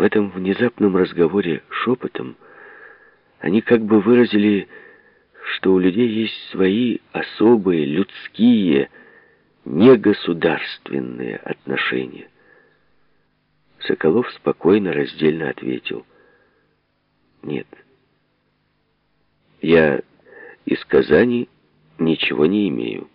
В этом внезапном разговоре шепотом они как бы выразили, что у людей есть свои особые, людские, негосударственные отношения. Соколов спокойно, раздельно ответил. Нет. Я из Казани ничего не имею.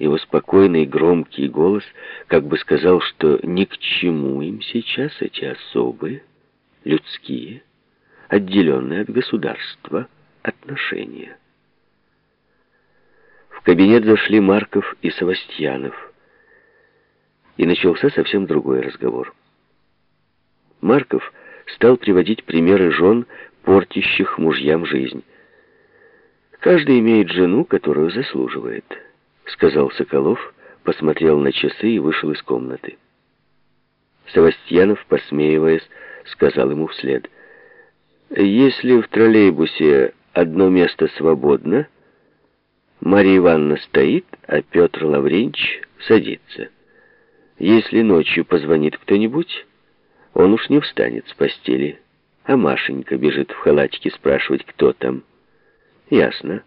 Его спокойный громкий голос как бы сказал, что ни к чему им сейчас эти особые, людские, отделенные от государства отношения. В кабинет зашли Марков и Савастьянов, и начался совсем другой разговор. Марков стал приводить примеры жен, портящих мужьям жизнь. Каждый имеет жену, которую заслуживает сказал Соколов, посмотрел на часы и вышел из комнаты. Савастьянов, посмеиваясь, сказал ему вслед. «Если в троллейбусе одно место свободно, Марья Ивановна стоит, а Петр Лавренч садится. Если ночью позвонит кто-нибудь, он уж не встанет с постели, а Машенька бежит в халатике спрашивать, кто там. Ясно.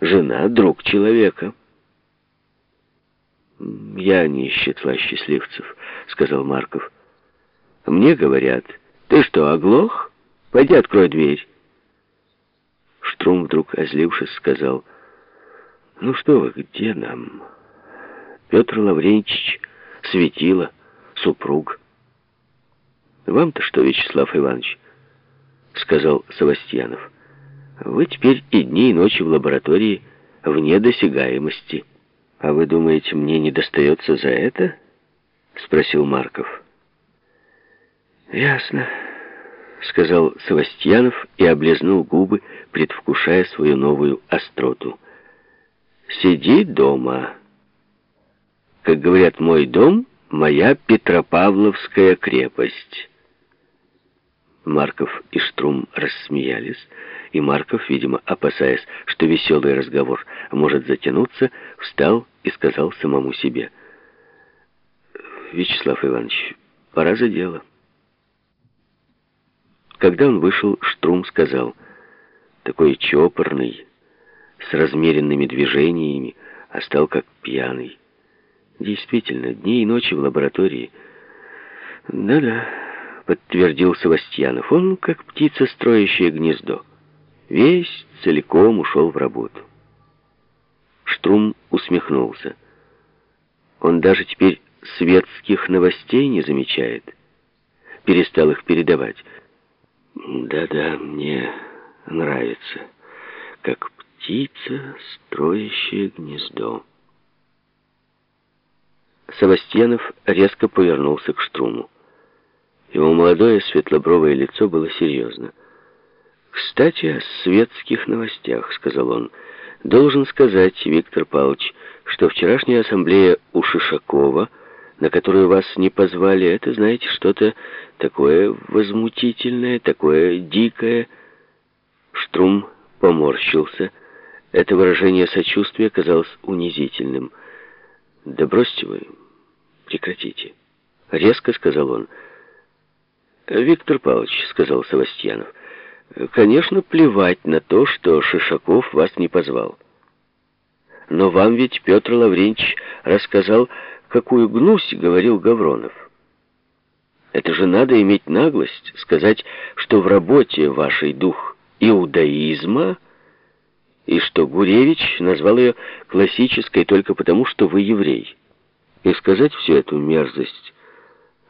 Жена — друг человека». «Я не из числа счастливцев», — сказал Марков. «Мне говорят, ты что, оглох? Пойди открой дверь». Штрум вдруг, озлившись, сказал, «Ну что вы, где нам?» Петр Лаврентьевич светило, супруг. «Вам-то что, Вячеслав Иванович?» — сказал Савастьянов. «Вы теперь и дни, и ночи в лаборатории вне досягаемости». «А вы думаете, мне не достается за это?» — спросил Марков. «Ясно», — сказал Савастьянов и облизнул губы, предвкушая свою новую остроту. «Сиди дома. Как говорят, мой дом — моя Петропавловская крепость». Марков и Штрум рассмеялись, и Марков, видимо, опасаясь, что веселый разговор может затянуться, встал и сказал самому себе. «Вячеслав Иванович, пора за дело». Когда он вышел, Штрум сказал, такой чопорный, с размеренными движениями, а стал как пьяный. Действительно, дни и ночи в лаборатории. Да-да подтвердил Савастьянов. Он как птица, строящая гнездо. Весь целиком ушел в работу. Штрум усмехнулся. Он даже теперь светских новостей не замечает. Перестал их передавать. Да-да, мне нравится, как птица, строящая гнездо. Савастьянов резко повернулся к Штруму. Его молодое светлобровое лицо было серьезно. «Кстати, о светских новостях», — сказал он. «Должен сказать, Виктор Павлович, что вчерашняя ассамблея у Шишакова, на которую вас не позвали, это, знаете, что-то такое возмутительное, такое дикое». Штрум поморщился. Это выражение сочувствия казалось унизительным. «Да бросьте вы, прекратите», — резко сказал он. «Виктор Павлович», — сказал Савастьянов, — «конечно, плевать на то, что Шишаков вас не позвал. Но вам ведь Петр Лаврентьевич рассказал, какую гнусь говорил Гавронов. Это же надо иметь наглость сказать, что в работе вашей дух иудаизма, и что Гуревич назвал ее классической только потому, что вы еврей. И сказать всю эту мерзость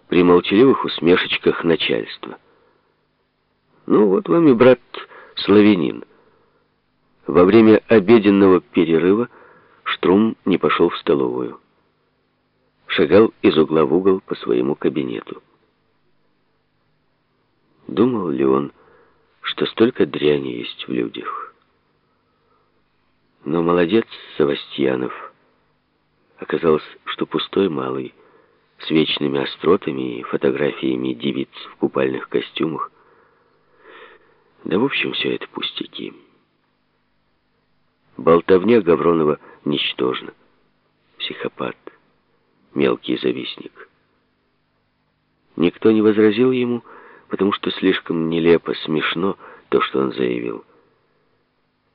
при молчаливых усмешечках начальства. Ну, вот вам и брат славянин. Во время обеденного перерыва Штрум не пошел в столовую. Шагал из угла в угол по своему кабинету. Думал ли он, что столько дряни есть в людях? Но молодец Савастьянов. Оказалось, что пустой малый — с вечными остротами и фотографиями девиц в купальных костюмах. Да, в общем, все это пустяки. Болтовня Гавронова ничтожна. Психопат, мелкий завистник. Никто не возразил ему, потому что слишком нелепо, смешно то, что он заявил.